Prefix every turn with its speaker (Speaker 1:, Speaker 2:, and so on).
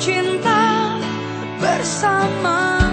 Speaker 1: cinta bersama.